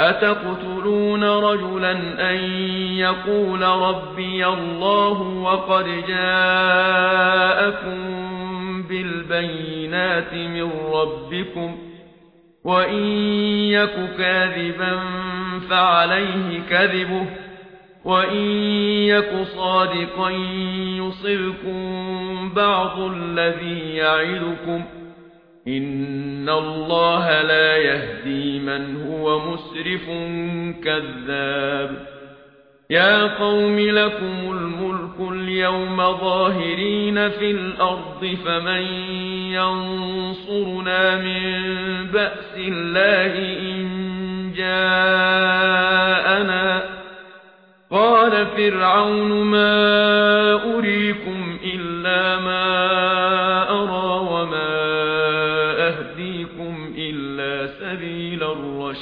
اتقتلون رجلا ان يقول ربي الله وقد جاءكم بالبينات من ربكم وان يك كاذبا فعليه كذبه وان يك صادقا يصبكم بعض الذي يعدكم ان الله لا يهدي من هو مسرف كذاب. يا قوم لكم الملك اليوم ظاهرين في الأرض فمن ينصرنا من باس الله ان جاءنا قال فرعون ما اريكم الا ما